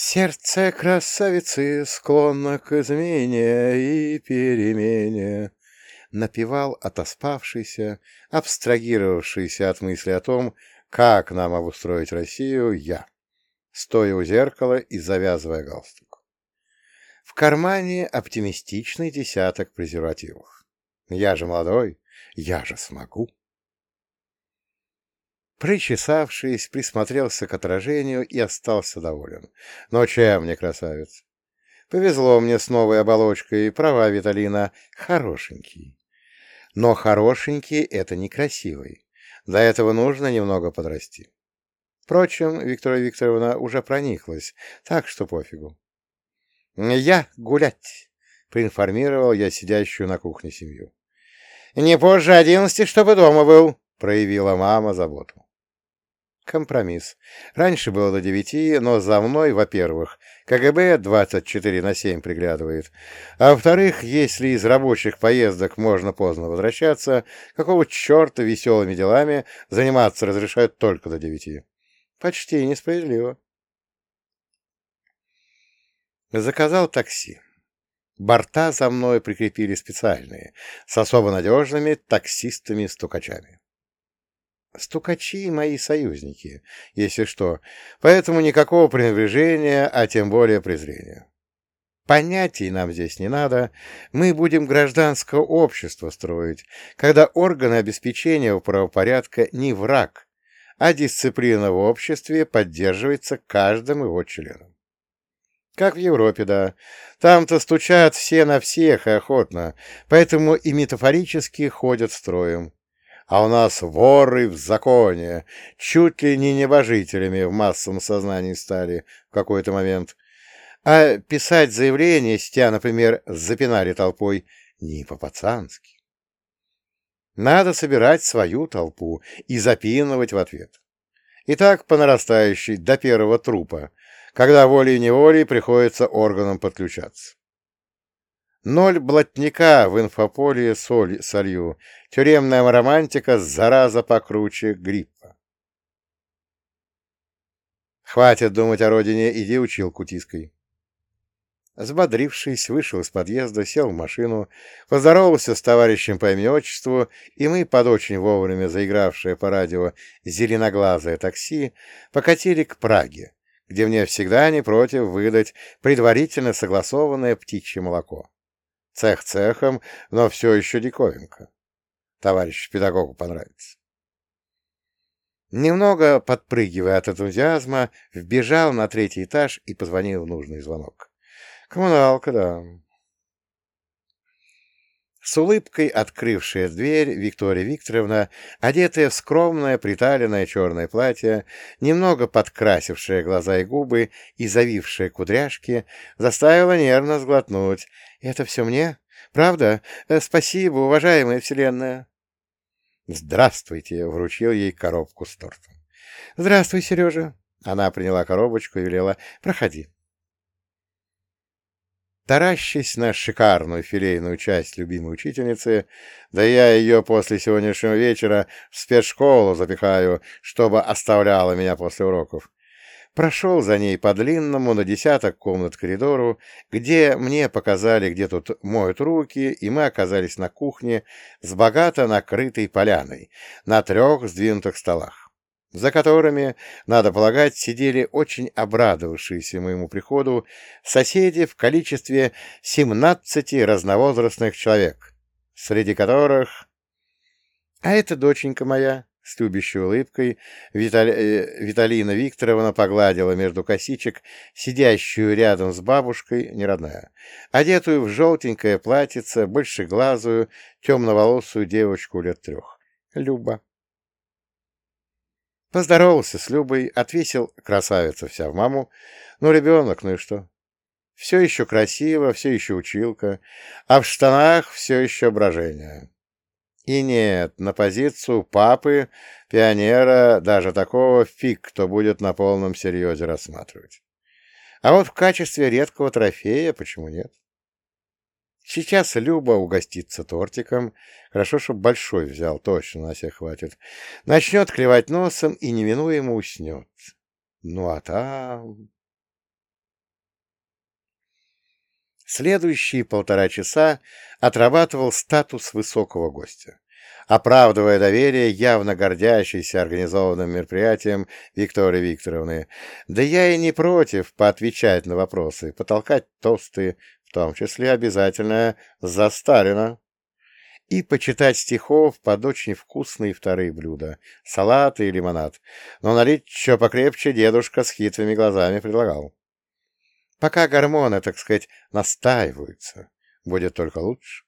Сердце красавицы склонно к измене и перемене, напевал отоспавшийся, абстрагировавшийся от мысли о том, как нам обустроить Россию, я, стоя у зеркала и завязывая галстук. В кармане оптимистичный десяток презервативов. Я же молодой, я же смогу. Причесавшись, присмотрелся к отражению и остался доволен. Но чем мне, красавец? Повезло мне с новой оболочкой, права Виталина, хорошенький. Но хорошенький — это некрасивый. Для этого нужно немного подрасти. Впрочем, Виктория Викторовна уже прониклась, так что пофигу. «Я гулять», — проинформировал я сидящую на кухне семью. «Не позже одиннадцати, чтобы дома был», — проявила мама заботу. Компромисс. Раньше было до девяти, но за мной, во-первых, КГБ 24 на 7 приглядывает, а во-вторых, если из рабочих поездок можно поздно возвращаться, какого черта веселыми делами заниматься разрешают только до девяти? Почти несправедливо. Заказал такси. Борта за мной прикрепили специальные, с особо надежными таксистами-стукачами. Стукачи — мои союзники, если что, поэтому никакого пренебрежения, а тем более презрения. Понятий нам здесь не надо, мы будем гражданское общество строить, когда органы обеспечения правопорядка не враг, а дисциплина в обществе поддерживается каждым его членом. Как в Европе, да. Там-то стучат все на всех и охотно, поэтому и метафорически ходят строем а у нас воры в законе, чуть ли не небожителями в массовом сознании стали в какой-то момент. А писать заявление, с тебя, например, запинали толпой, не по-пацански. Надо собирать свою толпу и запинывать в ответ. И так по нарастающей до первого трупа, когда волей-неволей приходится органам подключаться. Ноль блатника в инфополе соль солью. Тюремная романтика, зараза покруче гриппа. Хватит думать о родине, иди учил кутиской. Взбодрившись, вышел из подъезда, сел в машину, поздоровался с товарищем по имени-отчеству, и мы, под очень вовремя заигравшее по радио зеленоглазое такси, покатили к Праге, где мне всегда не против выдать предварительно согласованное птичье молоко. Цех цехом, но все еще диковинка. Товарищу педагогу понравится. Немного подпрыгивая от энтузиазма, вбежал на третий этаж и позвонил в нужный звонок. Коммуналка, да. С улыбкой открывшая дверь Виктория Викторовна, одетая в скромное приталенное черное платье, немного подкрасившая глаза и губы и завившая кудряшки, заставила нервно сглотнуть. «Это все мне? Правда? Э, спасибо, уважаемая Вселенная!» «Здравствуйте!» — вручил ей коробку с тортом. «Здравствуй, Сережа!» Она приняла коробочку и велела «Проходи». Таращась на шикарную филейную часть любимой учительницы, да я ее после сегодняшнего вечера в спецшколу запихаю, чтобы оставляла меня после уроков, прошел за ней по длинному на десяток комнат коридору, где мне показали, где тут моют руки, и мы оказались на кухне с богато накрытой поляной на трех сдвинутых столах за которыми, надо полагать, сидели очень обрадовавшиеся моему приходу соседи в количестве 17 разновозрастных человек, среди которых... А это доченька моя, с любящей улыбкой, Витали... Э, Виталина Викторовна погладила между косичек сидящую рядом с бабушкой, неродная, одетую в желтенькое платьице, большеглазую, темноволосую девочку лет трех. Люба. Поздоровался с Любой, отвесил красавица вся в маму. Ну, ребенок, ну и что? Все еще красиво, все еще училка, а в штанах все еще брожение. И нет, на позицию папы, пионера, даже такого фиг, кто будет на полном серьезе рассматривать. А вот в качестве редкого трофея почему нет? Сейчас Люба угостится тортиком. Хорошо, что большой взял, точно на всех хватит. Начнет клевать носом и неминуемо уснет. Ну а там... Следующие полтора часа отрабатывал статус высокого гостя, оправдывая доверие явно гордящейся организованным мероприятием Виктории Викторовны. Да я и не против поотвечать на вопросы, потолкать тосты, в том числе обязательно за Сталина. И почитать стихов под очень вкусные вторые блюда — салаты и лимонад. Но налить что покрепче дедушка с хитрыми глазами предлагал. Пока гормоны, так сказать, настаиваются, будет только лучше.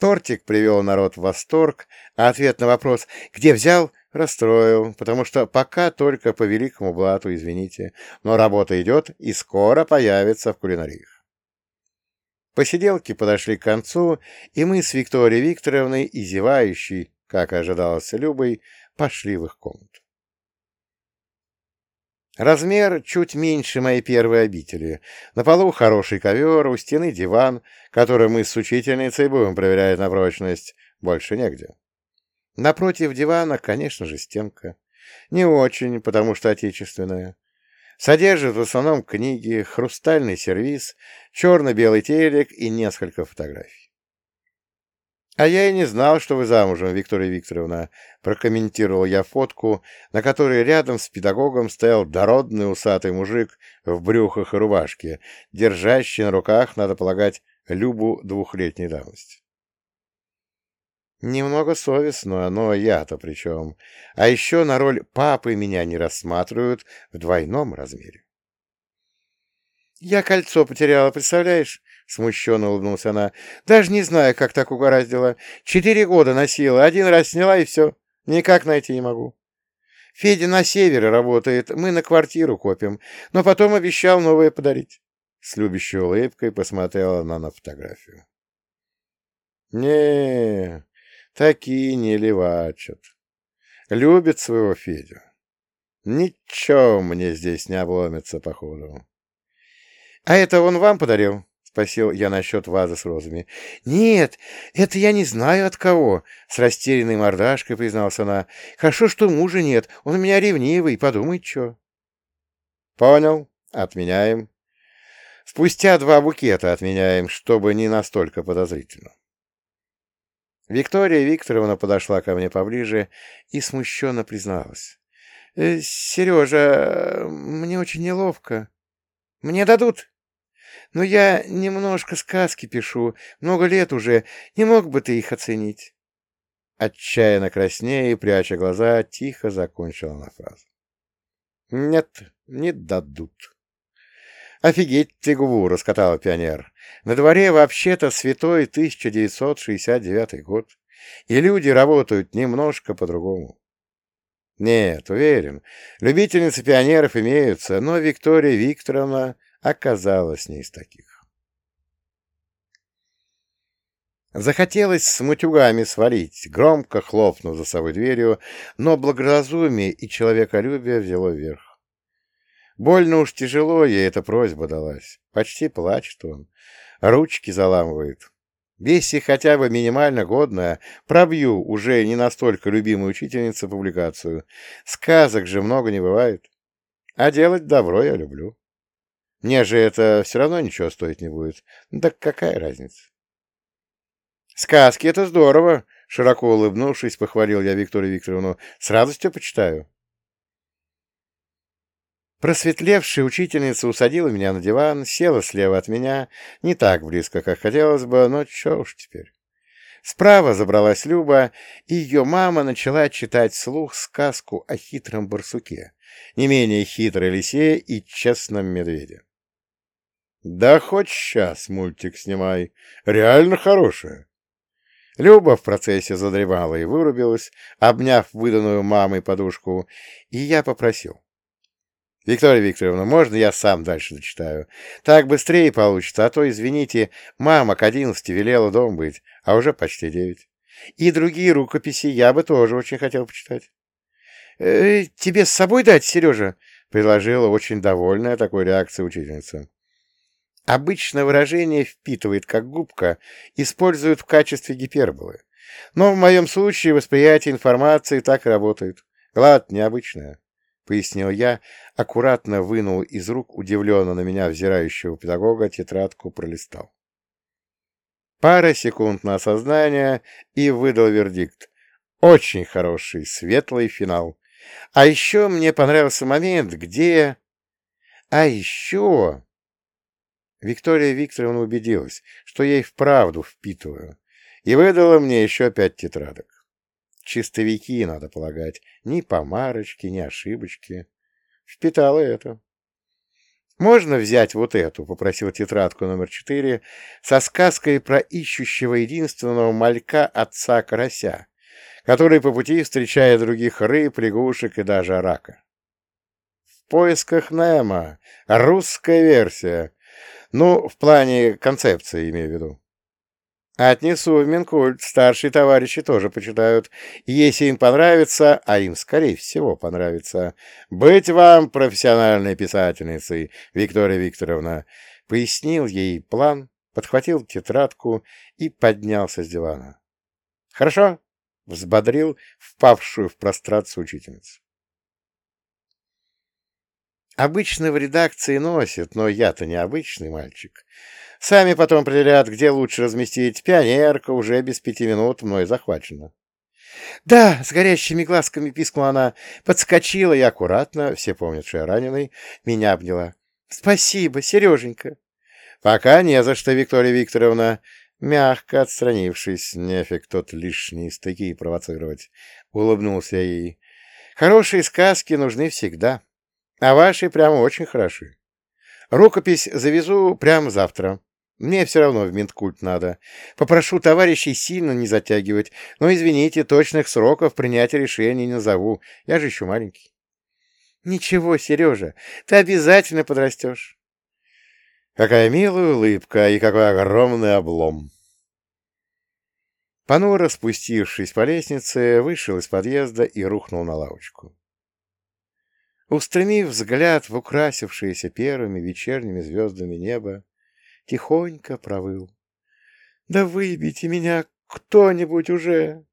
Тортик привел народ в восторг, а ответ на вопрос «Где взял?» расстроил, потому что пока только по великому блату, извините, но работа идет и скоро появится в кулинариях. Посиделки подошли к концу, и мы с Викторией Викторовной и зевающей, как ожидалось Любой, пошли в их комнату. Размер чуть меньше моей первой обители. На полу хороший ковер, у стены диван, который мы с учительницей будем проверять на прочность. Больше негде. Напротив дивана, конечно же, стенка. Не очень, потому что отечественная. Содержит в основном книги, хрустальный сервиз, черно-белый телек и несколько фотографий. «А я и не знал, что вы замужем, Виктория Викторовна», — прокомментировал я фотку, на которой рядом с педагогом стоял дородный усатый мужик в брюхах и рубашке, держащий на руках, надо полагать, Любу двухлетней давности. Немного совестно, но я-то при чем. А еще на роль папы меня не рассматривают в двойном размере. «Я кольцо потеряла, представляешь?» — смущенно улыбнулась она. «Даже не знаю, как так угораздило. Четыре года носила, один раз сняла и все. Никак найти не могу. Федя на севере работает, мы на квартиру копим, но потом обещал новое подарить». С любящей улыбкой посмотрела она на фотографию. не такие не левачат. Любит своего Федю. Ничего мне здесь не обломится, походу. — А это он вам подарил? — спросил я насчет вазы с розами. — Нет, это я не знаю от кого, — с растерянной мордашкой призналась она. — Хорошо, что мужа нет, он у меня ревнивый, подумай, что. — Понял, отменяем. Спустя два букета отменяем, чтобы не настолько подозрительно. Виктория Викторовна подошла ко мне поближе и смущенно призналась. «Э, — Сережа, мне очень неловко. — Мне дадут? Но я немножко сказки пишу, много лет уже, не мог бы ты их оценить?» Отчаянно краснея и пряча глаза, тихо закончила на фразу. «Нет, не дадут». «Офигеть ты губу!» — раскатал пионер. «На дворе вообще-то святой 1969 год, и люди работают немножко по-другому». «Нет, уверен, любительницы пионеров имеются, но Виктория Викторовна оказалась не из таких. Захотелось с мутюгами свалить, громко хлопнув за собой дверью, но благоразумие и человеколюбие взяло вверх. Больно уж тяжело ей эта просьба далась. Почти плачет он. Ручки заламывает. Если хотя бы минимально годная, пробью уже не настолько любимую учительницу публикацию. Сказок же много не бывает. А делать добро я люблю. Мне же это все равно ничего стоить не будет. Ну так какая разница? Сказки — это здорово, — широко улыбнувшись, похвалил я Викторию Викторовну. С радостью почитаю. Просветлевшая учительница усадила меня на диван, села слева от меня, не так близко, как хотелось бы, но что уж теперь. Справа забралась Люба, и ее мама начала читать вслух сказку о хитром барсуке, не менее хитрой лисе и честном медведе. Да хоть сейчас мультик снимай. Реально хорошая. Люба в процессе задремала и вырубилась, обняв выданную мамой подушку, и я попросил. «Виктория Викторовна, можно я сам дальше дочитаю? Так быстрее получится, а то, извините, мама к одиннадцати велела дом быть, а уже почти девять. И другие рукописи я бы тоже очень хотел почитать». «Э, «Тебе с собой дать, Сережа?» — предложила очень довольная такой реакцией учительница. Обычно выражение «впитывает как губка» используют в качестве гиперболы. Но в моем случае восприятие информации так и работает. Глад необычное. — пояснил я, аккуратно вынул из рук удивленно на меня взирающего педагога тетрадку, пролистал. Пара секунд на осознание и выдал вердикт. Очень хороший, светлый финал. А еще мне понравился момент, где... А еще... Виктория Викторовна убедилась, что и вправду впитываю, и выдала мне еще пять тетрадок. Чистовики, надо полагать, ни помарочки, ни ошибочки. Впитала это. «Можно взять вот эту?» — попросил тетрадку номер четыре со сказкой про ищущего единственного малька отца карася, который по пути встречает других рыб, лягушек и даже рака. «В поисках Немо. Русская версия. Ну, в плане концепции, имею в виду. Отнесу в Минкульт, старшие товарищи тоже почитают. Если им понравится, а им, скорее всего, понравится, быть вам профессиональной писательницей, Виктория Викторовна, пояснил ей план, подхватил тетрадку и поднялся с дивана. Хорошо? Взбодрил впавшую в прострацию учительницу. Обычно в редакции носит, но я-то не обычный мальчик. Сами потом определят, где лучше разместить. Пионерка уже без пяти минут мной захвачена. «Да!» — с горящими глазками пискнула она, подскочила и аккуратно, все помнят, что я раненый, меня обняла. «Спасибо, Сереженька!» «Пока не за что, Виктория Викторовна!» Мягко отстранившись, нефиг тот лишние стыки провоцировать, улыбнулся ей. «Хорошие сказки нужны всегда». А ваши прямо очень хороши. Рукопись завезу прямо завтра. Мне все равно в Минткульт надо. Попрошу товарищей сильно не затягивать, но, извините, точных сроков принятия решений не назову. Я же еще маленький. Ничего, Сережа, ты обязательно подрастешь. Какая милая улыбка и какой огромный облом. Понуро спустившись по лестнице, вышел из подъезда и рухнул на лавочку. Устремив взгляд в украсившееся первыми вечерними звездами небо, тихонько провыл. «Да выбейте меня кто-нибудь уже!»